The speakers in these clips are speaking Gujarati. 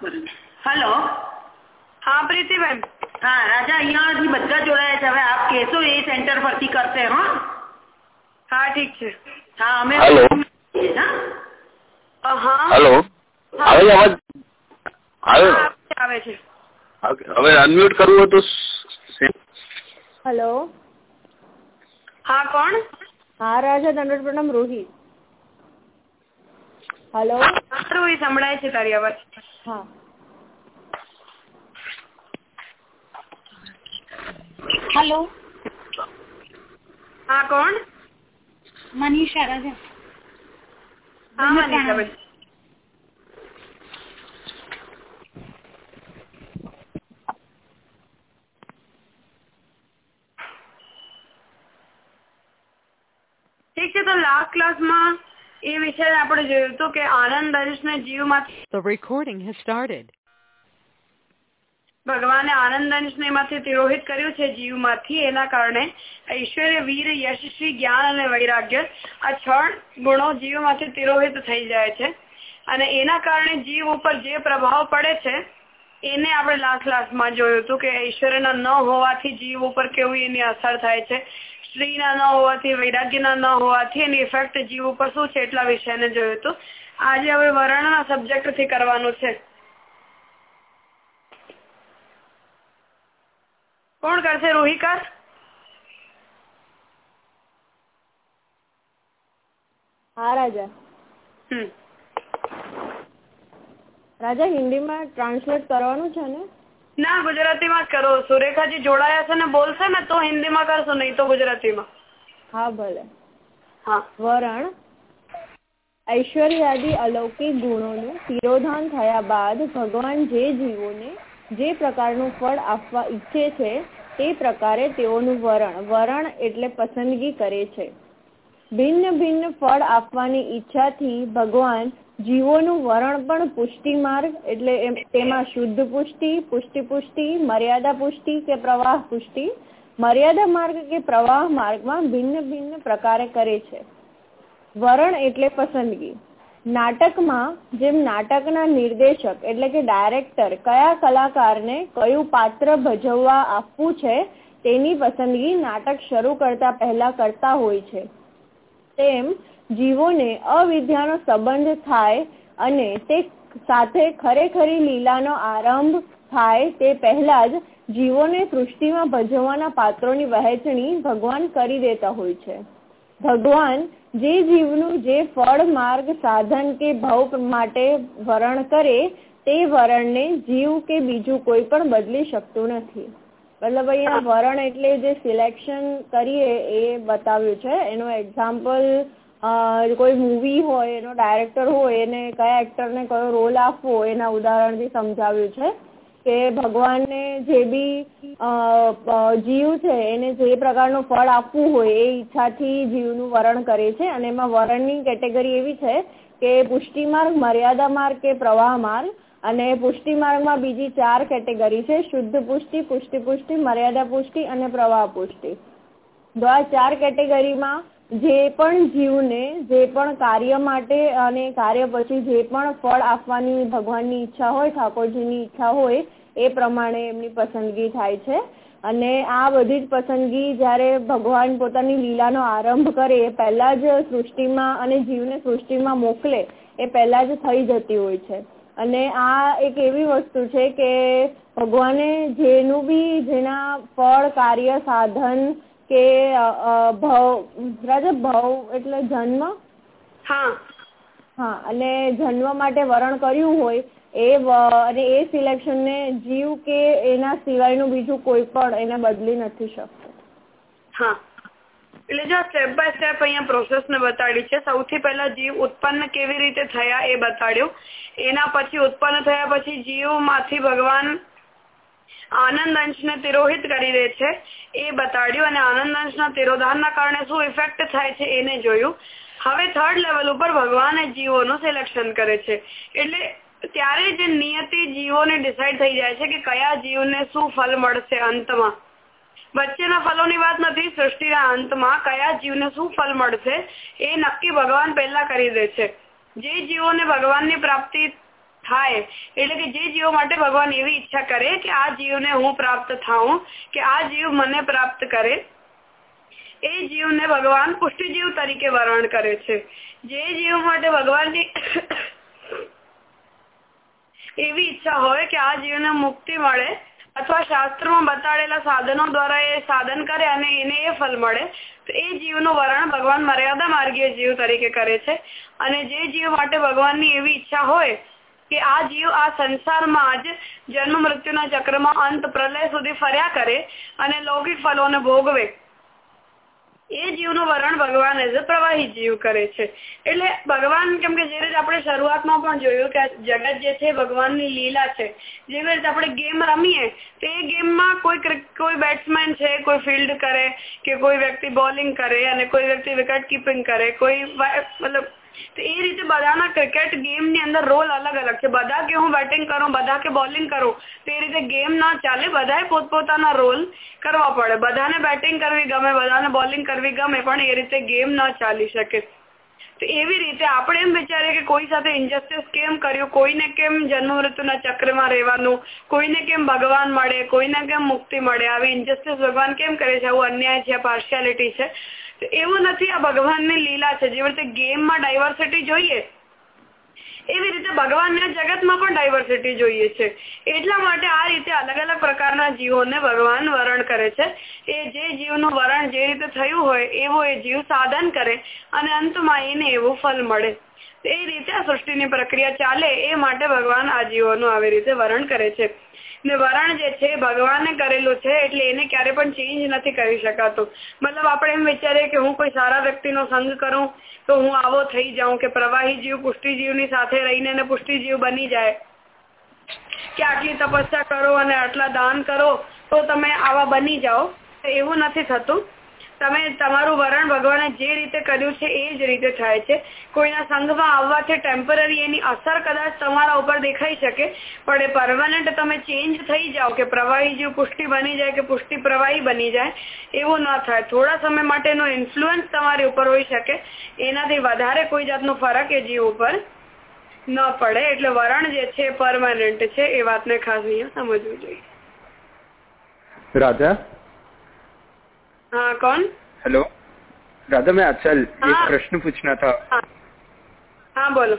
હેલો? હા પ્રીતિબેન. હા રાજા અહીંયાથી બધા જોડાયા છે. હવે આપ કહેશો એ સેન્ટર પરથી કરશે હા? હા ઠીક છે. હા અમે હેલો. હા. હેલો? આવે છે અવાજ આવે? આવે છે હવે અનમ્યુટ કરવું હતું તો હેલો? હા કોણ? હા રાજા દંડોત પ્રણામ રોહિત હેલો? રોહિત એ સંભળાય છે તારી અવાજ. હા હેલો હા કોણ મનીષા રાજા હા દંડોત મનીષાબેન ઠીક છે તો લાસ્ટ ક્લાસમાં એ વિશે આપણે જોયું હતું કે આનંદ અંશને જીવમાંથી The recording has started. ભગવાને આનંદ અંશને એમાંથી તિરોહિત કર્યું છે જીવમાંથી. એના કારણે ઐશ્વર્ય વીર યશસ્વી જ્ઞાન અને વૈરાગ્ય આ છ ગુણો જીવમાંથી તિરોહિત થઈ જાય છે. અને એના કારણે જીવ ઉપર જે પ્રભાવ પડે છે એને આપણે લાસ્ટ લાસ્ટમાં જોયું હતું કે ઐશ્વર્યના ન હોવાથી જીવ ઉપર કેવી એની અસર થાય છે. સ્ત્રીના ન હોવાથી વૈરાગ્યના ન હોવાથી એની ઇફેક્ટ જીવ ઉપર શું છે એટલા વિષયને જોયું હતું. આજે હવે વર્ણના સબ્જેક્ટથી કરવાનું છે. કોણ કરશે રોહિકાર? હા રાજા હમ. રાજા હિન્દીમાં ટ્રાન્સલેટ કરવાનું છે ને? ના ગુજરાતીમાં જ કરો. સુરેખાજી જોડાયા છે ને બોલશે ને તો હિન્દીમાં કરશો નહીં તો ગુજરાતીમાં. હા ભલે. હા. વરણ ઐશ્વર્યાદી અલૌકિક ગુણોનું તિરોધાન થયા બાદ ભગવાન જે જીવોને જે પ્રકારનું ફળ આપવા ઈચ્છે છે તે પ્રકારે તેઓનું વરણ વરણ એટલે પસંદગી કરે છે. ભિન્ન ભિન્ન ફળ આપવાની ઈચ્છાથી ભગવાન જીવોનું વરણ પણ પુષ્ટિ માર્ગ, એટલે તેમાં શુદ્ધ પુષ્ટિ પુષ્ટિ પુષ્ટિ, મર્યાદા પુષ્ટિ કે પ્રવાહ પુષ્ટિ. મર્યાદા માર્ગ કે પ્રવાહ માર્ગમાં ભિન્ન ભિન્ન પ્રકારે કરે છે. વરણ એટલે પસંદગી. નાટકમાં જેમ નાટકના નિર્દેશક એટલે કે ડાયરેક્ટર કયા કલાકારને કયું પાત્ર ભજવવા આપવું છે, તેની પસંદગી નાટક શરૂ કરતા પહેલા કરતા હોય છે. તેમ જીવોને અવિદ્યાનો સંબંધ થાય અને તે સાથે ખરેખરી લીલાનો આરંભ થાય તે પહેલા જ જીવોને સૃષ્ટિમાં ભજવવાના પાત્રોની વહેંચણી ભગવાન કરી દેતા હોય છે. ભગવાન જે જીવનું જે ફળ, માર્ગ, સાધન કે ભવ માટે વરણ કરે, તે વરણને જીવ કે બીજું કોઈ પણ બદલી શકતું નથી. મતલબ અહીંયા વરણ એટલે જે સિલેક્શન કરીએ એ બતાવ્યું છે. એનું એક્ઝામ્પલ કોઈ મૂવી હોય, એનો ડાયરેક્ટર હોય, એને કયા એક્ટરને કયો રોલ આપવો, એના ઉદાહરણથી સમજાવ્યું છે કે ભગવાનને જે બી જીવ છે, એને જે પ્રકારનું ફળ આપવું હોય, એ ઈચ્છાથી જીવનું વરણ કરે છે. અને એમાં વરણની કેટેગરી એવી છે કે પુષ્ટિ માર્ગ, મર્યાદા માર્ગ કે પ્રવાહ માર્ગ. અને પુષ્ટિ માર્ગમાં બીજી ચાર કેટેગરી છે. શુદ્ધ પુષ્ટિ પુષ્ટિ પુષ્ટિ, મર્યાદા પુષ્ટિ અને પ્રવાહ પુષ્ટિ. તો આ ચાર કેટેગરીમાં જે પણ જીવને, જે પણ કાર્ય માટે અને કાર્ય પછી જે પણ ફળ આપવાની ભગવાનની ઈચ્છા હોય, ઠાકોરજીની ઈચ્છા હોય, એ પ્રમાણે એમની પસંદગી થાય છે. અને આ બધી જ પસંદગી જ્યારે ભગવાન પોતાની લીલાનો આરંભ કરે, એ પહેલા જ સૃષ્ટિમાં અને જીવને સૃષ્ટિમાં મોકલે, એ પહેલા જ થઈ જતી હોય છે. અને આ એક એવી વસ્તુ છે કે ભગવાને જેનું બી જેના ફળ, કાર્ય, સાધન કે ભવ રાજા ભવ એટલે જન્મ? હા. હા અને જન્મ માટે વરણ કર્યું હોય એ અને એ સિલેક્શનને જીવ કે એના સિવાયનું બીજું કોઈ પણ એને બદલી નથી શકતું. હા. એટલે જો સ્ટેપ બાય સ્ટેપ અહીંયા પ્રોસેસ ને બતાડી છે સૌથી પહેલા જીવ ઉત્પન્ન કેવી રીતે થયા એ બતાડ્યું. એના પછી ઉત્પન્ન થયા પછી જીવમાંથી ભગવાન આનંદ અંશને તિરોહિત કરી દે છે. એ બતાડ્યું અને આનંદ અંશના તિરોધાનના કારણે શું ઇફેક્ટ થાય છે એને જોયું. હવે થર્ડ લેવલ ઉપર ભગવાન જીવોનું સિલેક્શન કરે છે. એટલે ત્યારે જે નિયતિ જીવોને ડિસાઈડ થઈ જાય છે કે કયા જીવને શું ફલ મળશે અંતમાં. વચ્ચેના ફલોની વાત નથી, સૃષ્ટિના અંતમાં કયા જીવને શું ફલ મળશે એ નક્કી ભગવાન પહેલા કરી દે છે. જે જીવોને ભગવાનની પ્રાપ્તિ થાય. એટલે કે જે જીવો માટે ભગવાન એવી ઈચ્છા કરે કે આ જીવને હું પ્રાપ્ત થાઉં, કે આ જીવ મને પ્રાપ્ત કરે, એ જીવને ભગવાન પુષ્ટિજીવ તરીકે વર્ણન કરે છે. જે જીવ માટે ભગવાનની એવી ઈચ્છા હોય કે આ જીવને મુક્તિ મળે, અથવા શાસ્ત્રમાં બતાડેલા સાધનો દ્વારા એ સાધન કરે અને એને એ ફલ મળે, તો એ જીવનું વર્ણન ભગવાન મર્યાદા માર્ગીય જીવ તરીકે કરે છે. અને જે જીવ માટે ભગવાનની એવી ઈચ્છા હોય કે આ જીવ આ સંસારમાં જ જન્મ મૃત્યુના ચક્રમાં અંત પ્રલય સુધી ફર્યા કરે અને લૌકિક ફલોને ભોગવે. એ જીવનું વર્ણન ભગવાન એઝ પ્રવાહી જીવ કરે છે. એટલે ભગવાન કેમ કે જે રીતે આપણે શરૂઆતમાં પણ જોયું કે જગત જે છે ભગવાનની લીલા છે. જેવી રીતે આપણે ગેમ રમીએ, તો એ ગેમમાં કોઈ કોઈ બેટ્સમેન છે, કોઈ ફિલ્ડ કરે કે કોઈ વ્યક્તિ બોલિંગ કરે અને કોઈ વ્યક્તિ વિકેટ કીપિંગ કરે, કોઈ મતલબ તો એ રીતે બધાના ક્રિકેટ ગેમની અંદર રોલ અલગ અલગ છે. બધા કે હું બેટિંગ કરું, બધા કે બોલિંગ કરું, તો એ રીતે ગેમ ના ચાલે. બધાએ પોતપોતાના રોલ કરવા પડે. બધાને બેટિંગ કરવી ગમે, બધાને બોલિંગ કરવી ગમે, પણ એ રીતે ગેમ ન ચાલી શકે. તો એવી રીતે આપણે એમ વિચારીએ કે કોઈ સાથે ઇન્જસ્ટિસ કેમ કર્યું? કોઈને કેમ જન્મ મૃત્યુના ચક્રમાં રહેવાનું? કોઈને કેમ ભગવાન મળે? કોઈને કેમ મુક્તિ મળે? આવી ઇન્જસ્ટિસ ભગવાન કેમ કરે છે? આવું અન્યાય છે પાર્શિયાલિટી છે. એવું નથી, આ ભગવાનની લીલા છે. જેવી રીતે ગેમમાં ડાયવર્સિટી જોઈએ, એવી રીતે ભગવાનના જગતમાં પણ ડાયવર્સિટી જોઈએ છે. એટલા માટે આ રીતે અલગ અલગ પ્રકારના જીવોને ભગવાન વરણ કરે છે. એ જે જીવનું વરણ જે રીતે થયું હોય, એવો એ જીવ સાધન કરે અને અંતમાં એને એવું ફલ મળે. એ રીતે આ સૃષ્ટિની પ્રક્રિયા ચાલે, એ માટે ભગવાન આ જીવોનું આવી રીતે વરણ કરે છે. ને વરણ જે છે ભગવાને કરેલું છે, એટલે એને ક્યારે પણ ચેન્જ નથી કરી શકાતું. મતલબ આપણે એમ વિચારીએ કે હું કોઈ સારા વ્યક્તિનો સંગ કરું, તો હું આવો થઈ જાઉં કે પ્રવાહી જીવ પુષ્ટિજીવની સાથે રહીને એને પુષ્ટિજીવ બની જાય. કે આટલી તપસ્યા કરો અને આટલા દાન કરો, તો તમે આવા બની જાઓ. એવું નથી થતું. તમે તમારું વરણ ભગવાને જે રીતે કર્યું છે એ જ રીતે થાય છે. કોઈના સંઘમાં આવવાથી ટેમ્પરરી એની અસર કદાચ તમારા ઉપર દેખાઈ શકે, પણ એ પરમાનન્ટ તમે ચેન્જ થઈ જાઓ કે પ્રવાહી જેવું પુષ્ટિ બની જાય કે પુષ્ટિ પ્રવાહી બની જાય, એવું ન થાય. થોડા સમય માટેનો ઇન્ફ્લુઅન્સ તમારી ઉપર હોઈ શકે. એનાથી વધારે કોઈ જાતનો ફરક એ જીવ ઉપર ન પડે. એટલે વરણ જે છે પરમાનન્ટ છે, એ વાતને ખાસ અહીંયા સમજવું જોઈએ. राधा हाँ कौन? हेलो। राधा मैं अचल हाँ, एक। प्रश्न पूछना था। हाँ। हाँ बोलो।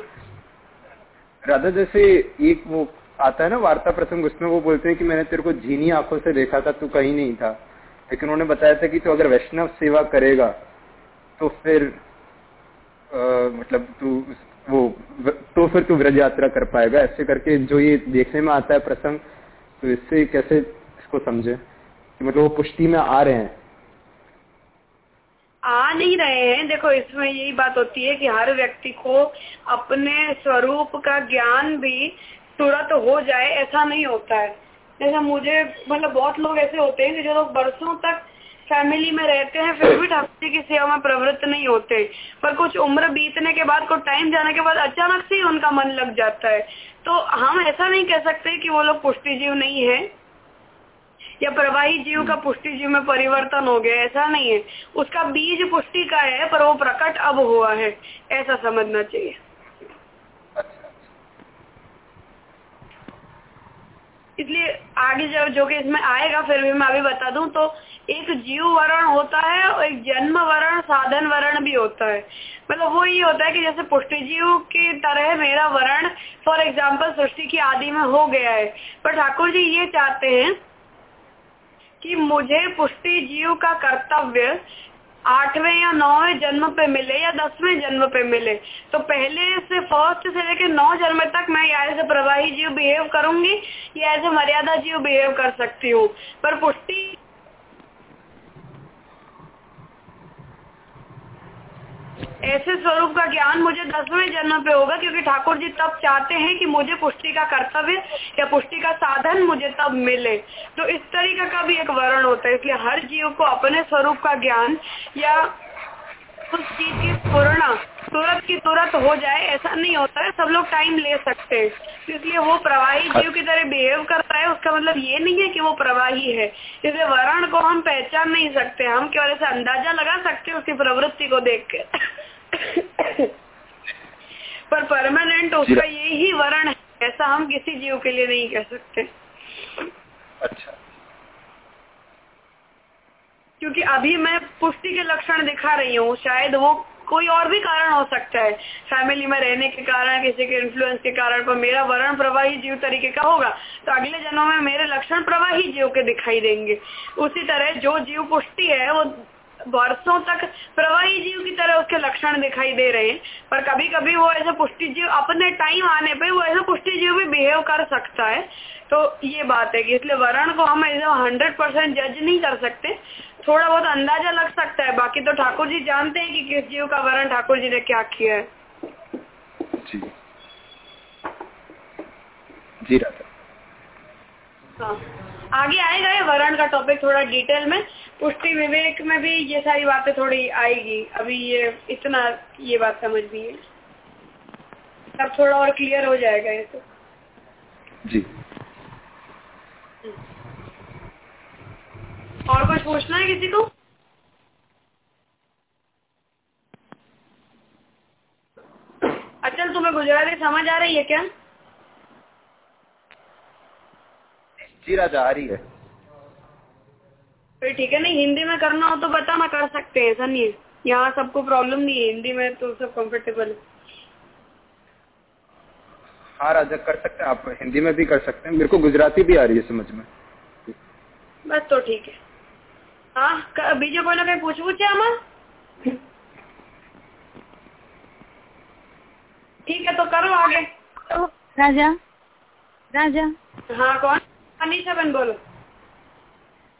राधा जैसे एक वो आता है ना वार्ता प्रसंग उसमें वो बोलते हैं कि मैंने तेरे को झीनी आँखों से देखा था तू कहीं नहीं था। लेकिन उन्होंने बताया था कि तू अगर वैष्णव सेवा करेगा तो फिर आ, मतलब तू वो तो फिर तू व्रज यात्रा कर पाएगा। ऐसे करके जो ये देखने में आता है प्रसंग तो इससे कैसे इसको समझे? कि मतलब वो पुष्टि में आ रहे हैं। आ नहीं रहे हैं। देखो, इसमें यही बात होती है कि हर व्यक्ति को अपने स्वरूप का ज्ञान भी तुरंत हो जाए, ऐसा नहीं होता है। जैसे मुझे मतलब बहुत लोग ऐसे होते हैं कि जो लोग बरसों तक फैमिली में रहते हैं, फिर भी ठाकुर जी की सेवा में प्रवृत्त नहीं होते। पर कुछ उम्र बीतने के बाद, कुछ टाइम जाने के बाद अचानक से ही उनका मन लग जाता है। तो हम ऐसा नहीं कह सकते कि वो लोग पुष्टि जीव नहीं है। या प्रवाही जीव का पुष्टि जीव में परिवर्तन हो गया, ऐसा नहीं है। उसका बीज पुष्टि का है, पर वो प्रकट अब हुआ है। ऐसा समझना चाहिए। इसलिए आगे जब जो कि इसमें आएगा, फिर भी मैं अभी बता दूँ तो एक जीव वर्ण होता है और एक जन्म वर्ण, साधन वर्ण भी होता है। मतलब वो ये होता है कि जैसे पुष्टि जीव की तरह मेरा वर्ण फॉर एग्ज़ाम्पल सृष्टि की आदि में हो गया है। पर ठाकुर जी ये चाहते हैं कि मुझे पुष्टि जीव का कर्तव्य आठवें या नौवें जन्म पे मिले या दसवें जन्म पे मिले। तो पहले से फ़र्स्ट से लेकर नौ जन्म तक मैं या एज ए प्रवाही जीव बिहेव करूँगी या एज ए मर्यादा जीव बिहेव कर सकती हूँ। पर पुष्टि ऐसे स्वरूप का ज्ञान मुझे दसवें जन्म पे होगा क्योंकि ठाकुर जी तब चाहते हैं कि मुझे पुष्टि का कर्तव्य या पुष्टि का साधन मुझे तब मिले। तो इस तरीके का भी एक वर्ण होता है इसलिए हर जीव को अपने स्वरूप का ज्ञान या उस चीज़ की पूर्ण तुरंत की तुरंत हो जाए ऐसा नहीं होता है सब लोग टाइम ले सकते हैं। तो इसलिए वो प्रवाही जीव की तरह बिहेव करता है उसका मतलब ये नहीं है कि वो प्रवाही है। इसलिए वर्ण को हम पहचान नहीं सकते हम केवल ऐसे अंदाज़ा लगा सकते हैं उसकी प्रवृत्ति को देख के। पर परमानेंट उसका यही वर्ण है ऐसा हम किसी जीव के लिए नहीं कह सकते। अच्छा। क्योंकि अभी मैं पुष्टि के लक्षण दिखा रही हूँ शायद वो कोई और भी कारण हो सकता है। फैमिली में रहने के कारण किसी के इन्फ्लुएंस के कारण पर मेरा वर्ण प्रवाही जीव तरीके का होगा तो अगले जन्मों में मेरे लक्षण प्रवाही जीव के दिखाई देंगे। उसी तरह जो जीव पुष्टि है वो वर्षों तक प्रवाही जीव की तरह उसके लक्षण दिखाई दे रहे हैं। पर कभी कभी वो ऐसे पुष्टि जीव अपने टाइम आने पे वो ऐसे पुष्टि जीव भी बिहेव कर सकता है। तो ये बात है कि इसलिए वर्ण को हम ऐसे हंड्रेड परसेंट जज नहीं कर सकते। थोड़ा बहुत अंदाज़ा लग सकता है। बाकी तो ठाकुर जी जानते हैं कि किस जीव का वर्ण ठाकुर जी ने क्या किया है। जी। जी राधा। हाँ। आगे आएगा ये वर्ण का टॉपिक थोड़ा डिटेल में। पुष्टि विवेक में भी ये सारी बातें थोड़ी आएगी। अभी ये इतना ये बात समझ भी है। अब थोड़ा और क्लियर हो जाएगा ये तो। जी। और कुछ पूछना है किसी को? अचल तुम्हें गुजराती समझ आ रही है क्या? जी राजा आ रही है। फिर ठीक है नहीं हिंदी में करना हो तो बताना कर सकते हैं ऐसा नहीं है यहाँ सबको प्रॉब्लम नहीं है हिंदी में तो सब कंफर्टेबल है हाँ राजा कर सकते हैं आप हिंदी में भी कर सकते हैं मेरे को गुजराती भी आ रही है समझ में બસ તો ઠીક છે હા ક- બીજું કોઈને કઈ પૂછવું છે આમાં ઠીક है तो करो आगे તો રાજા રાજા હા કોણ અનિશાબેન બોલો આ,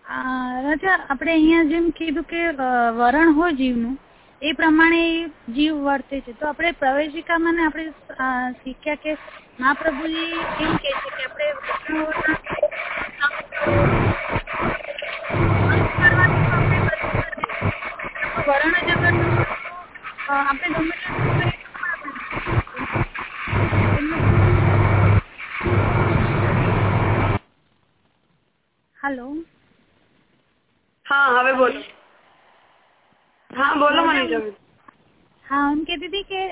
રાજા, આપણે અહીંયા જેમ કીધું કે વરણ હોય જીવનું, એ પ્રમાણે જીવ વર્તે છે. તો આપણે પ્રવેશિકામાં ને આપણે શીખ્યા કે મહાપ્રભુજી એમ કે છે કે આપણે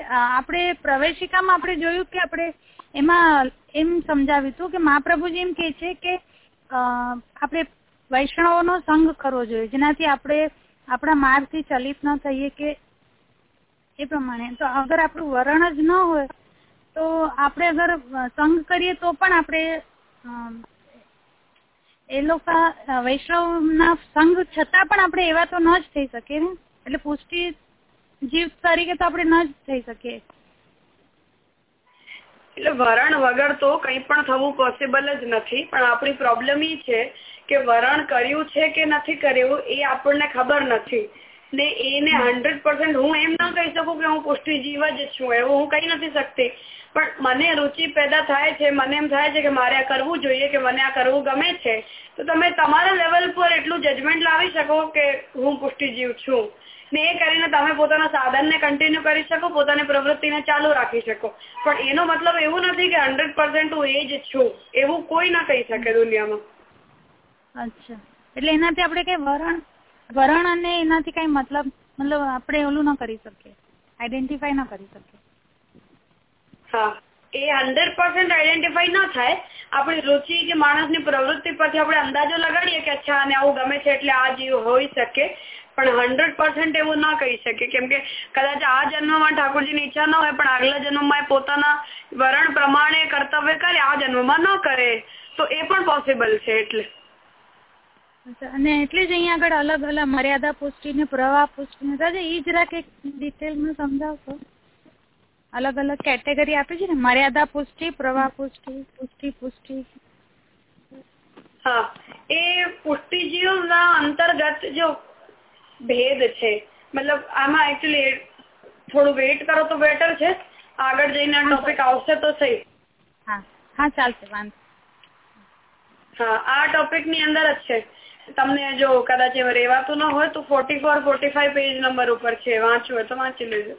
આપણે પ્રવેશિકામાં આપણે જોયું કે આપણે એમાં એમ સમજાવ્યું હતું કે મહાપ્રભુજી એમ કે છે કે આપણે વૈષ્ણવોનો સંગ કરવો જોઈએ. જેનાથી આપણે આપણા માર્ગથી ચલિત ન થઈએ કે એ પ્રમાણે. તો અગર આપણું વરણ જ ન હોય, તો આપણે અગર સંઘ કરીએ તો પણ આપણે એ લોકો વૈષ્ણવ વૈષ્ણવના સંગ છતાં પણ આપણે એવા તો ન જ થઈ શકીએ ને. એટલે પુષ્ટિ જીવ તરીકે તો આપણે ન જ થઈ શકીએ. એટલે વરણ વગર તો કંઈ પણ થવું પોસિબલ જ નથી પણ આપણી પ્રોબ્લેમ એ છે કે વરણ કર્યું છે કે નથી કર્યું એ આપણને ખબર નથી. ને એને હંડ્રેડ પર્સન્ટ હું એમ ના કહી શકું કે હું પુષ્ટિ જીવ જ છું એવું હું કહી નથી શકતી. પણ મને રુચિ પેદા થાય છે મને એમ થાય છે કે મારે આ કરવું જોઈએ કે મને આ કરવું ગમે છે તો તમે તમારા લેવલ પર એટલું જજમેન્ટ લાવી શકો કે હું પુષ્ટિ જીવ છું. ને એ કરીને તમે પોતાના સાધનને કન્ટિન્યુ કરી શકો પોતાની પ્રવૃત્તિને ચાલુ રાખી શકો. પણ એનો મતલબ એવું નથી કે હંડ્રેડ પર્સન્ટ હું એ જ છું. એવું કોઈ ના કહી શકે દુનિયામાં. અચ્છા. એટલે એનાથી આપણે કઈ વરણ વરણ અને એનાથી કઈ મતલબ મતલબ આપણે ઓલું ન કરી શકીએ. આઈડેન્ટિફાઈ ન કરી શકીએ. હા. એ હંડ્રેડ પર્સન્ટ આઈડેન્ટિફાઈ ના થાય. આપણી રુચિ કે માણસની પ્રવૃત્તિ પરથી આપણે અંદાજો લગાડીએ કે અચ્છા આને આવું ગમે છે એટલે આ જીવ હોઈ શકે. પણ હંડ્રેડ પર્સન્ટ એવું ના કહી શકે. કેમ કે કદાચ આ જન્મમાં ઠાકોરજીની ઈચ્છા ન હોય પણ આગલા જન્મમાં એ પોતાના વરણ પ્રમાણે કર્તવ્ય કરે આ જન્મમાં ન કરે તો એ પણ પોસિબલ છે એટલે. અને એટલે જ અહીંયા આગળ અલગ અલગ મર્યાદા પુષ્ટિ ને પ્રવાહ પુષ્ટિ ને દાદા એ જરાક એક ડિટેલમાં સમજાવશો? અલગ અલગ કેટેગરી આપી છે ને મર્યાદા પુષ્ટિ પ્રવાહ પુષ્ટિ પુષ્ટિ પુષ્ટિ. હા એ પુષ્ટિજીવના અંતર્ગત જો ભેદ છે. મતલબ આમાં એકચ્યુઅલી થોડું વેઇટ કરો તો બેટર છે. આગળ જઈને ટોપિક આવશે તો સહી. હા. હા ચાલશે વાંધો હા આ ટોપિકની અંદર જ છે. તમને જો કદાચ એવું રેવાતું ન હોય તો forty four forty five page number ઉપર છે. વાંચવું હોય તો વાંચી લેજો.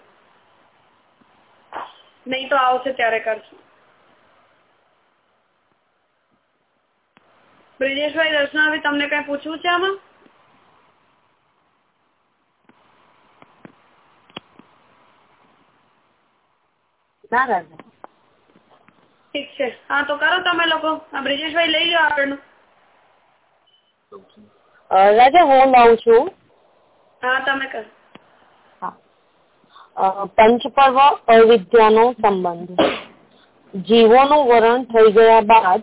નહીં તો આવશે ત્યારે કરશું. બ્રિજેશભાઈ દર્શનાભાઈ તમને કઈ પૂછવું છે આમાં? ના રાજા ઠીક છે. હા તો કરો તમે લોકો. આ બ્રિજેશભાઈ લઈ લો આગળનું. રાજા હું લઉં છું. હા તમે કરો. પંચપર્વ અવિદ્યાનો સંબંધ. જીવોનું વરણ થઈ ગયા બાદ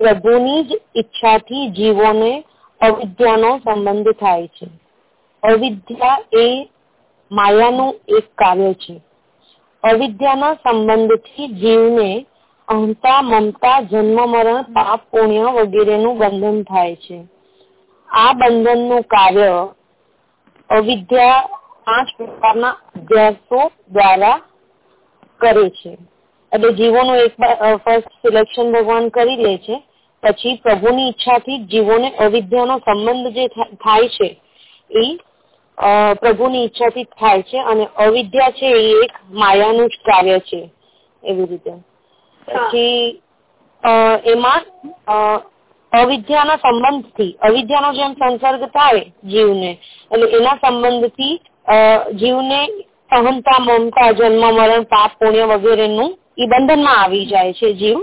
પ્રભુની જ ઈચ્છાથી જીવોને અવિદ્યાનો સંબંધ થાય છે. અવિદ્યા એ માયાનું એક કાર્ય છે. અવિદ્યાના સંબંધથી જીવને અહંતા, મમતા, જન્મ, મરણ, પાપ, પુણ્ય વગેરેનું બંધન થાય છે. આ બંધનનું કાર્ય અવિદ્યા પાંચ પ્રકારના અભ્યાસો દ્વારા કરે છે. એટલે જીવોનું એક ફર્સ્ટ સિલેક્શન ભગવાન કરી લે છે. પછી પ્રભુની ઈચ્છાથી જીવોને અવિદ્યાનો સંબંધ જે થાય છે, એ અ, પ્રભુની ઈચ્છાથી જ થાય છે અને અવિદ્યા છે એ એક માયાનું જ કાર્ય છે એવી રીતે. પછી એમાં અવિદ્યાના સંબંધથી અવિદ્યાનો જેમ સંસર્ગ થાય જીવને એટલે એના સંબંધથી જીવને સહનતા મમતા જન્મ મરણ પાપ પુણ્ય વગેરેનું એ બંધનમાં આવી જાય છે જીવ.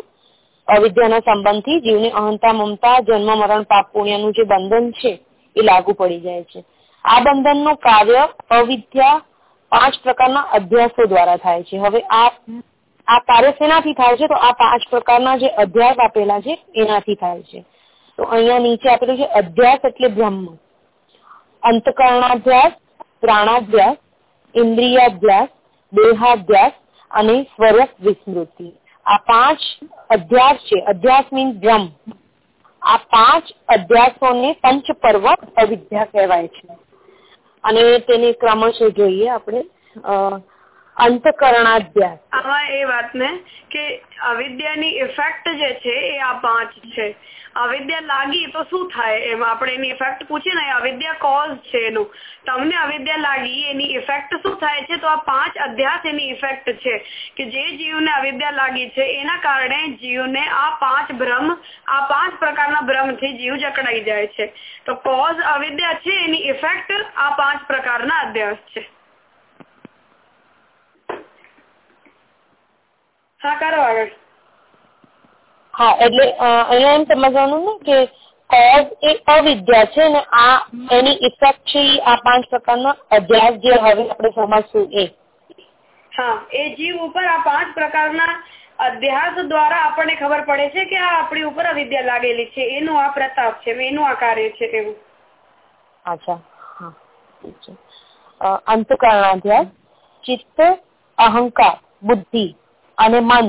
અવિદ્યાના સંબંધથી જીવને અહંતા મમતા જન્મ મરણ પાપ પુણ્યનું જે બંધન છે એ લાગુ પડી જાય છે. આ બંધનનું કાર્ય અવિદ્યા પાંચ પ્રકારના અભ્યાસો દ્વારા થાય છે. હવે આ આ કાર્ય શેનાથી થાય છે? તો આ પાંચ પ્રકારના જે અધ્યાસ આપેલા છે, એનાથી થાય છે. તો અહીંયા નીચે આપેલું છે અધ્યાસ એટલે બ્રહ્મ. અંતકરણાભ્યાસ, પ્રાણાભ્યાસ, ઇન્દ્રિયાભ્યાસ, દેહાભ્યાસ અને સ્વરૂપ વિસ્મૃતિ. આ પાંચ અધ્યાસ છે. અભ્યાસ મીન્સ બ્રહ્મ. આ પાંચ અભ્યાસોને પંચ પર્વ અવિદ્યા કહેવાય છે. અને તેને ક્રમશ જોઈએ આપણે અંતકરણાધ્યાસ આમાં એ વાત ને કે અવિદ્યાની ઇફેક્ટ જે છે એ આ પાંચ છે. અવિદ્યા લાગી તો શું થાય એમ? આપણે એની ઇફેક્ટ પૂછીએ ને, અવિદ્યા કોઝ છે એનું. તમને અવિદ્યા લાગી, એની ઇફેક્ટ શું થાય છે? તો આ પાંચ અધ્યાસ એની ઇફેક્ટ છે કે જે જીવને અવિદ્યા લાગી છે, એના કારણે જીવને આ પાંચ ભ્રમ, આ પાંચ પ્રકારના ભ્રમથી જીવ જકડાઈ જાય છે. તો કોઝ અવિદ્યા છે, એની ઇફેક્ટ આ પાંચ પ્રકારના અધ્યાસ છે. હા, કરો આગળ. હા એટલે અહીંયા એમ સમજવાનું ને કે કોઝ એ અવિદ્યા છે ને આ એની ઇફેક્ટ છે આ પાંચ પ્રકારના અધ્યાસ જે હવે આપણે સમજશું એ. હા એ જીવ ઉપર આ પાંચ પ્રકારના અભ્યાસ દ્વારા આપણને ખબર પડે છે કે આ આપણી ઉપર અવિદ્યા લાગેલી છે. એનો આ પ્રતાપ છે એનું આ કાર્ય છે એવું અચ્છા હા અંતકરણાધ્યાસ ચિત્ત અહંકાર બુદ્ધિ અને મન.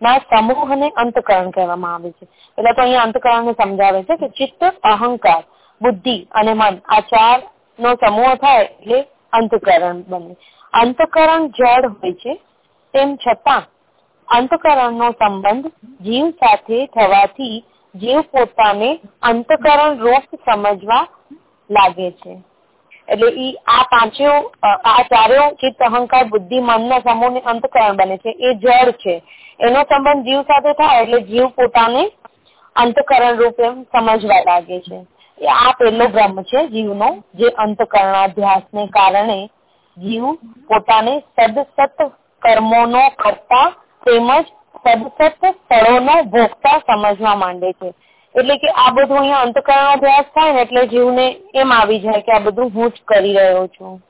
ના સમૂહને અંતકરણ કહેવામાં આવે છે. એટલે તો અહીંયા અંતકરણને સમજાવે છે કે ચિત્ત અહંકાર, બુદ્ધિ અને મન આ ચાર નો સમૂહ થાય એટલે અંતકરણ બને. અંતકરણ જળ હોય છે, તેમ છતાં અંતકરણનો સંબંધ જીવ સાથે થવાથી જીવ પોતાને અંતકરણ રૂપ સમજવા લાગે છે. એટલે ઈ આ પાંચેય આ ચારેય ચિત્ત અહંકાર, બુદ્ધિ, મનના સમૂહને અંતકરણ બને છે. એ જળ છે. એનો સંબંધ જીવ સાથે થાય એટલે જીવ પોતાને અંતકરણ રૂપે સમજવા લાગે છે. આ પહેલો બ્રહ્મ છે જીવનો, જે અંતકરણાધ્યાસને કારણે જીવ પોતાને સદસત કર્મોનો કરતા તેમજ સદસત ફળોનો ભોગતા સમજવા માંડે છે. એટલે કે આ બધું અહીંયા અંતકરણાધ્યાસ થાય ને એટલે જીવને એમ આવી જાય કે આ બધું હું જ કરી રહ્યો છું.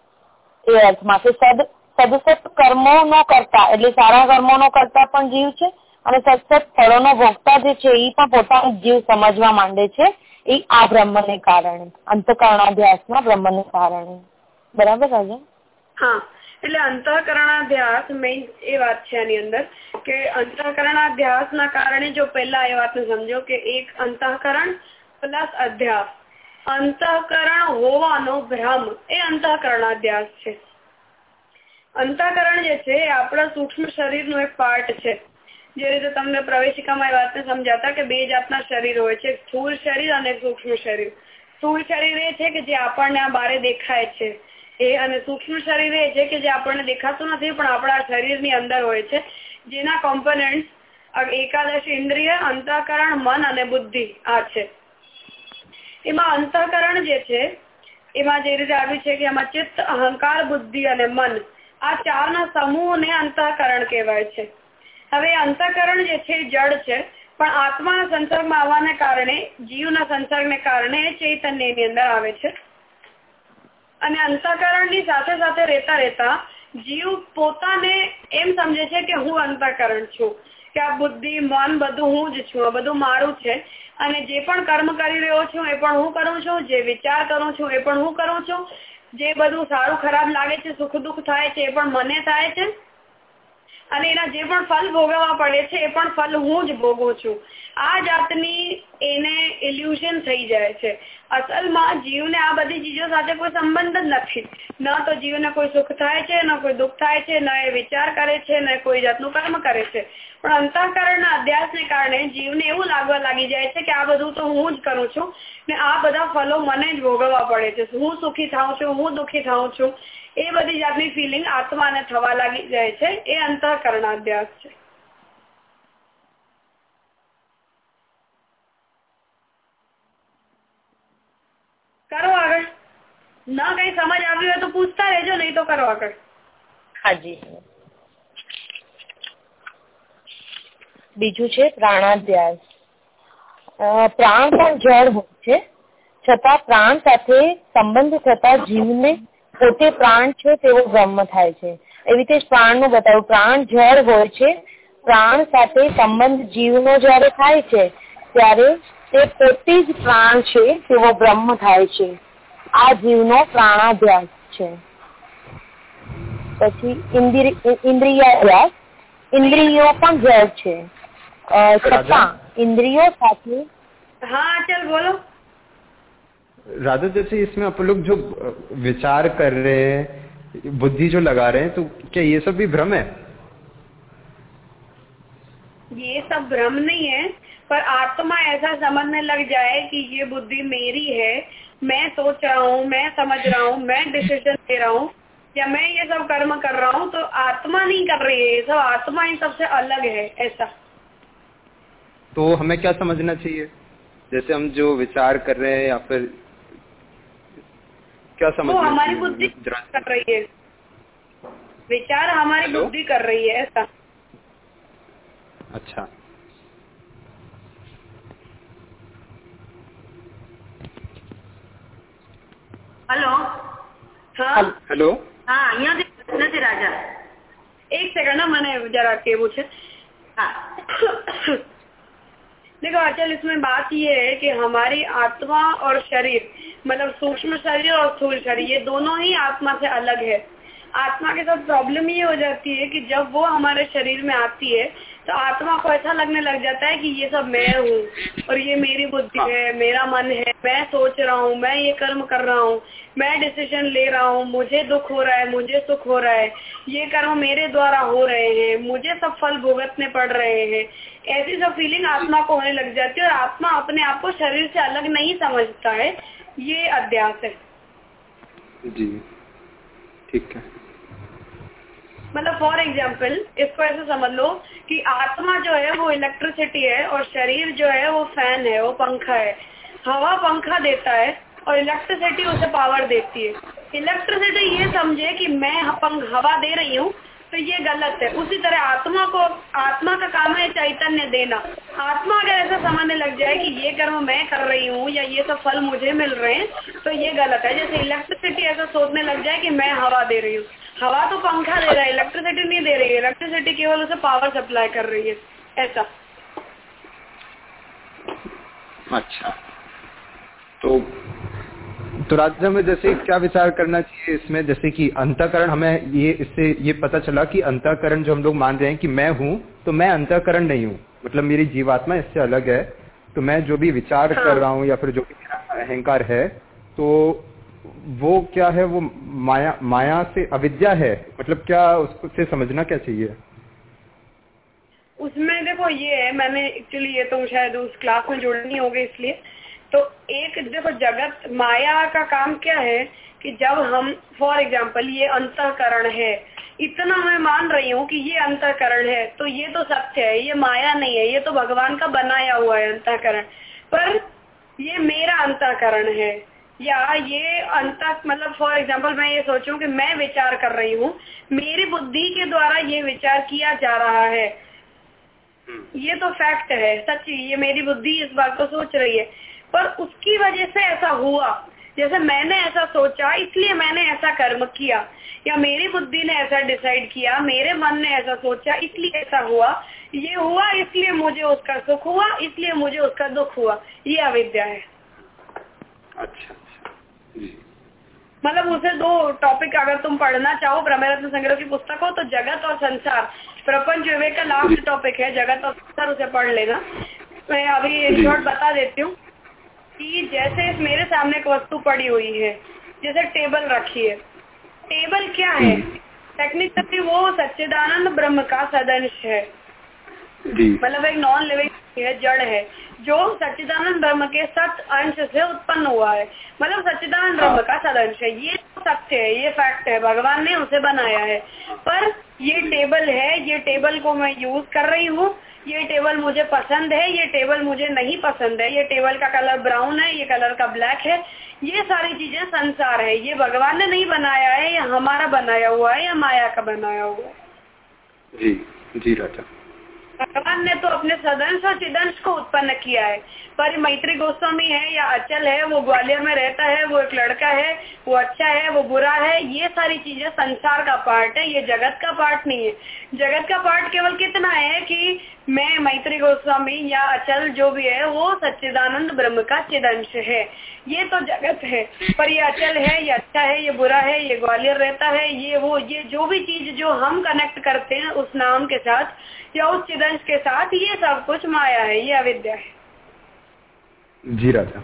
એ અર્થમાં કે સદ, સદસત કર્મો નો કરતા, એટલે સારા કર્મો નો કરતા પણ જીવ છે અને સદસત ફળોનો ભોગતા જે છે એ પણ પોતાનો જીવ સમજવા માંડે છે. એ આ બ્રહ્મને કારણે અંતકરણાધ્યાસના બ્રહ્મને કારણે. બરાબર રાજા હા. એટલે અંતઃકરણાધ્યાસ મેઇન એ વાત છે આની અંદર કે અંતઃકરણાધ્યાસ ના કારણે જો પહેલા એ વાતને સમજો કે એક અંતઃકરણ પ્લસ અધ્યાસ અંતઃકરણ હોવાનો ભ્રમ એ અંતઃકરણાધ્યાસ છે. અંતઃકરણ જે છે એ આપણા સૂક્ષ્મ શરીરનું એક પાર્ટ છે. જે રીતે તમને પ્રવેશિકામાં એ વાતને સમજાતા કે બે જાતના શરીર હોય છે, સ્થૂળ શરીર અને સૂક્ષ્મ શરીર. સ્થૂળ શરીર એ છે કે જે આપણને આ બારે દેખાય છે. અને સૂક્ષ્મ શરીર એ છે કે જે આપણને દેખાતું નથી, પણ આપણા શરીરની અંદર હોય છે. જેના કોમ્પોનન્ટ એકાદશ ઇન્દ્રિય, અંતઃકરણ, મન અને બુદ્ધિ આ છે. એમાં અંતઃકરણ જે છે, એમાં જે રીતે આવ્યું છે કે એમાં ચિત્ત, અહંકાર, બુદ્ધિ અને મન આ ચારના સમૂહને અંતઃકરણ કહેવાય છે. હવે અંતઃકરણ જે છે જડ છે, પણ આત્માના સંસર્ગમાં આવવાને કારણે, જીવના સંસર્ગને કારણે ચૈતન્ય ચૈતન્યની અંદર આવે છે. અને અંતઃકરણની સાથે સાથે રહેતા રહેતા જીવ પોતાને એમ સમજે છે કે હું અંતઃકરણ છું, કે આ બુદ્ધિ, મન બધું હું જ છું, આ બધું મારું છે. અને જે પણ કર્મ કરી રહ્યો છું, એ પણ હું કરું છું. જે વિચાર કરું છું, એ પણ હું કરું છું. જે બધું સારું ખરાબ લાગે છે, સુખ દુઃખ થાય છે, એ પણ મને થાય છે. અને એના જે પણ ફલ ભોગવવા પડે છે, એ પણ ફલ હું જ ભોગવું છું. આ જાતની એને ઇલ્યુઝન થઈ જાય છે. અસલમાં જીવને આ બધી ચીજો સાથે કોઈ સંબંધ જ નથી. ન તો જીવને કોઈ સુખ થાય છે, ન કોઈ દુઃખ થાય છે, ન એ વિચાર કરે છે, ન કોઈ જાતનું કર્મ કરે છે. પણ અંતઃકરણના અભ્યાસને કારણે જીવને એવું લાગવા લાગી જાય છે કે આ બધું તો હું જ કરું છું ને આ બધા ફલો મને જ ભોગવવા પડે છે. હું સુખી થાઉં છું, હું દુઃખી થાઉં છું. એ બધી જાતની ફિલિંગ આત્માને થવા લાગી જાય છે. એ અંતઃકરણાભ્યાસ છે. કરો આગળ. ન કઈ સમજ આવી હોય તો પૂછતા રહેજો, નહીં તો કરો આગળ. હાજી. બીજું છે પ્રાણાધ્યાસ પ્રાણ પણ જળ હોય છે. છતાં પ્રાણ સાથે સંબંધ થતા જીવને પોતે પ્રાણ છે તેવો બ્રહ્મ થાય છે. એવી રીતે પ્રાણનું બતાવ્યું પ્રાણ જળ હોય છે. પ્રાણ સાથે સંબંધ જીવનો જયારે થાય છે, ત્યારે તે પોતે જ પ્રાણ છે તેવો બ્રહ્મ થાય છે. આ જીવનો પ્રાણાભ્યાસ છે. પછી ઇન્દ્રિયાભ્યાસ. ઇન્દ્રિયો પણ જળ છે. છતાં ઇન્દ્રિયો સાથે હા, ચાલ બોલો. राधा जैसे इसमें अपन लोग जो विचार कर रहे हैं बुद्धि जो लगा रहे हैं तो क्या ये सब भी भ्रम है? ये सब भ्रम नहीं है पर आत्मा ऐसा समझने लग जाए कि ये बुद्धि मेरी है। मैं सोच रहा हूँ मैं समझ रहा हूँ मैं डिसीज़न ले रहा हूँ या मैं ये सब कर्म कर रहा हूँ तो आत्मा नहीं कर रही है। ये सब आत्मा इन सबसे अलग है ऐसा। तो हमें क्या समझना चाहिए? जैसे हम जो विचार कर रहे हैं या फिर क्या वो समझना हमारी चाहिए? बुद्धि जरा- कर रही है विचार हमारी हेलो? बुद्धि कर रही है ऐसा अच्छा હલો હા हेलो હા અહીંયાથી નથી રાજા એક સેકન્ડ મને जरा केवल છે હા देखो अचल इसमें बात ये है कि हमारी आत्मा और शरीर मतलब सूक्ष्म शरीर और स्थूल शरीर, ये दोनों ही आत्मा से अलग है। आत्मा के साथ प्रॉब्लम ये हो जाती है कि जब वो हमारे शरीर में आती है तो आत्मा को ऐसा लगने लग जाता है कि ये सब मैं हूँ, और ये मेरी बुद्धि है, मेरा मन है, मैं सोच रहा हूँ, मैं ये कर्म कर रहा हूँ, मैं डिसीज़न ले रहा हूँ, मुझे दुख हो रहा है, मुझे सुख हो रहा है, ये कर्म मेरे द्वारा हो रहे हैं, मुझे सब फल भुगतने पड़ रहे हैं। ऐसी सब फीलिंग आत्मा को होने लग जाती है और आत्मा अपने आप को शरीर से अलग नहीं समझता है। ये अध्यास है। जी। ठीक है। मतलब फॉर एग्ज़ाम्पल इसको ऐसे समझ लो कि आत्मा जो है वो इलेक्ट्रिसिटी है और शरीर जो है वो फ़ैन है वो पंखा है। हवा पंखा देता है और इलेक्ट्रिसिटी उसे पावर देती है। इलेक्ट्रिसिटी ये समझे कि मैं हवा दे रही हूँ तो ये गलत है। उसी तरह आत्मा को, आत्मा का काम है चैतन्य देना। आत्मा अगर ऐसा समझने लग जाए कि ये कर्म मैं कर रही हूँ या ये सब फल मुझे मिल रहे हैं तो ये गलत है। जैसे इलेक्ट्रिसिटी ऐसा सोचने लग जाए कि मैं हवा दे रही हूँ। हवा तो पंखा दे रहा है इलेक्ट्रिसिटी नहीं दे रही है। इलेक्ट्रिसिटी केवल उसे पावर सप्लाई कर रही है। ऐसा। अच्छा। तो तो राजा में जैसे क्या विचार करना चाहिए इसमें? जैसे कि अंतकरण, हमें ये, इससे ये पता चला कि अंतकरण जो हम लोग मान रहे हैं कि मैं हूँ तो मैं अंतकरण नहीं हूँ। मतलब मेरी जीवात्मा इससे अलग है। तो मैं जो भी विचार हाँ। कर रहा हूँ या फिर जो भी अहंकार है तो वो क्या है? वो माया माया से अविद्या है। मतलब क्या उसको से समझना क्या चाहिए? उसमें देखो ये है, मैंने एक्चुअली ये तो शायद उस क्लास में जुड़नी होगी इसलिए। तो एक देखो जगत माया का काम क्या है कि जब हम फॉर एग्ज़ाम्पल ये अंतकरण है इतना मैं मान रही हूँ कि ये अंतकरण है तो ये तो सत्य है ये माया नहीं है ये तो भगवान का बनाया हुआ है अंतकरण। पर ये मेरा अंतकरण है या ये अंत मतलब फॉर एग्ज़ाम्पल मैं ये सोचूं कि मैं विचार कर रही हूँ मेरी बुद्धि के द्वारा ये विचार किया जा रहा है। ये तो फैक्ट है सच्ची ये मेरी बुद्धि इस बात को सोच रही है। पर उसकी वजह से ऐसा हुआ। जैसे मैंने ऐसा सोचा इसलिए मैंने ऐसा कर्म किया। या मेरी बुद्धि ने ऐसा डिसाइड किया मेरे मन ने ऐसा सोचा इसलिए ऐसा हुआ। ये हुआ इसलिए मुझे उसका सुख हुआ इसलिए मुझे उसका दुख हुआ। ये अविद्या है। अच्छा अच्छा। मतलब उसे दो टॉपिक अगर तुम पढ़ना चाहो ब्रह्मरत्न संग्रह की पुस्तक हो तो जगत और संसार। प्रपंच विवेक का लास्ट टॉपिक है जगत और संसार उसे पढ़ लेना। मैं अभी शॉर्ट बता देती हूँ। कि जैसे मेरे सामने एक वस्तु पड़ी हुई है जैसे टेबल रखी है। टेबल क्या है? टेक्निकली वो सच्चिदानंद ब्रह्म का सदंश है। मतलब एक नॉन लिविंग है जड़ है जो सच्चिदानंद ब्रह्म के सत अंश से उत्पन्न हुआ है। मतलब सच्चिदानंद ब्रह्म का सदंश है। ये सत्य है ये फैक्ट है भगवान ने उसे बनाया है। पर ये टेबल है ये टेबल को मैं यूज़ कर रही हूँ। ये टेबल मुझे पसंद है ये टेबल मुझे नहीं पसंद है। ये टेबल का कलर ब्राउन है ये कलर का ब्लैक है। ये सारी चीज़ें संसार है। ये भगवान ने नहीं बनाया है ये हमारा बनाया हुआ है या माया का बनाया हुआ है। जी जी राजा। भगवान ने तो अपने सदंश और चिदंश को उत्पन्न किया है। पर मैत्री गोस्वामी है या अचल है वो ग्वालियर में रहता है वो एक लड़का है वो अच्छा है वो बुरा है ये सारी चीज़ें संसार का पार्ट है ये जगत का पार्ट नहीं है। जगत का पार्ट केवल कितना है कि मैं मैत्री गोस्वामी या अचल जो भी है वो सच्चिदानंद ब्रह्म का चिदंश है। ये तो जगत है पर ये अचल है ये अच्छा है ये बुरा है ये ग्वालियर रहता है ये वो ये जो भी चीज़ जो हम कनेक्ट करते हैं उस नाम के साथ या उस चिदंश के साथ ये सब कुछ माया है ये अविद्या है। जी राजा।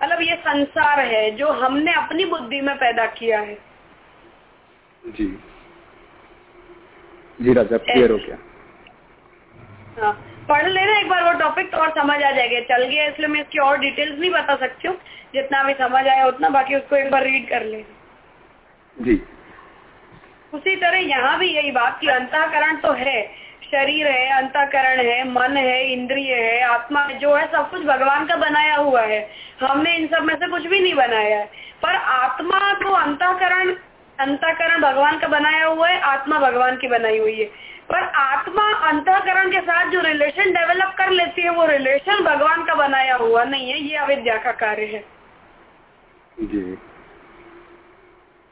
मतलब ये संसार है जो हमने अपनी बुद्धि में पैदा किया है। जी। जी राजा क्लियर हो गया। हाँ। पढ़ लेना एक बार वो टॉपिक तो और समझ आ जाएगा। चल गया इसलिए मैं इसकी और डिटेल्स नहीं बता सकती हूँ। जितना भी समझ आया उतना बाकी उसको एक बार रीड कर लेना। जी। उसी तरह यहाँ भी यही बात की अंतःकरण तो है। शरीर है अंतःकरण है मन है इंद्रिय है आत्मा जो है सब कुछ भगवान का बनाया हुआ है। हमने इन सब में से कुछ भी नहीं बनाया है। पर आत्मा तो अंतःकरण अंतःकरण भगवान का बनाया हुआ है आत्मा भगवान की बनाई हुई है। पर आत्मा अंतकरण के साथ जो रिलेशन डेवलप कर लेती है वो रिलेशन भगवान का बनाया हुआ नहीं है ये अविद्या का कार्य है। जी।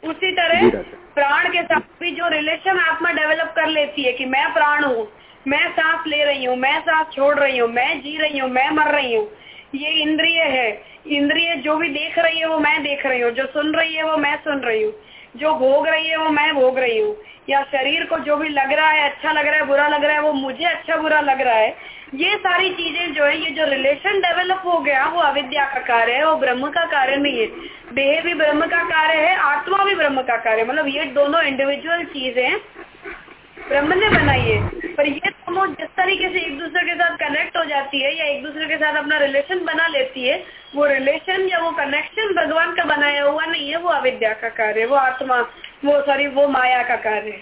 उसी तरह प्राण के साथ भी जो रिलेशन आत्मा डेवलप कर लेती है कि मैं प्राण हूँ मैं सांस ले रही हूँ मैं सांस छोड़ रही हूँ मैं जी रही हूँ मैं मर रही हूँ ये इंद्रिय है। इंद्रिय जो भी देख रही है वो मैं देख रही हूँ जो सुन रही है वो मैं सुन रही हूँ। जो भोग रही है वो मैं भोग रही हूँ। या शरीर को जो भी लग रहा है अच्छा लग रहा है, बुरा लग रहा है, वो मुझे अच्छा बुरा लग रहा है, ये सारी चीज़ें जो है, ये जो रिलेशन डेवलप हो गया, वो अविद्या का कार्य है, वो ब्रह्म का कार्य नहीं है। देह भी ब्रह्म का कार्य है, आत्मा भी ब्रह्म का कार्य मतलब ये दोनों इंडिविजुअल चीज़ें ब्रह्म ने बनाई है। पर ये दोनों जिस तरीके से एक दूसरे के साथ कनेक्ट हो जाती है, या एक दूसरे के साथ अपना रिलेशन बना लेती है, वो रिलेशन या वो कनेक्शन भगवान का बनाया हुआ नहीं है, वो अविद्या का कार्य है, वो आत्मा वो सॉरी वो माया का कार्य है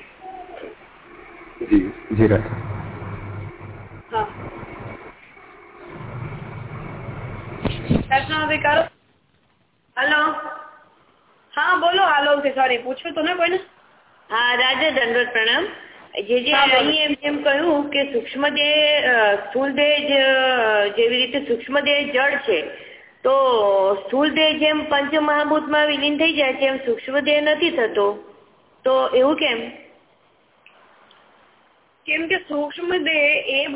जी जी राजा हाँ દર્શન भी करो हेलो हाँ बोलो હાલો સોરી પૂછ્યું તો ને કોઈને હા રાજા દંડવત પ્રણામ જે જે હા, બોલો. અહીં એમ જેમ કહ્યું કે સૂક્ષ્મ દેહ અ, સ્થૂળ દેહ જ, જેવી રીતે સૂક્ષ્મ દેહ જળ છે તો સ્થૂળ દેહ જેમ પંચમહાભૂતમાં વિલીન થઈ જાય છે એમ સૂક્ષ્મ દેહ નથી થતો તો એવું કેમ? કેમ કે સૂક્ષ્મ દેહ એ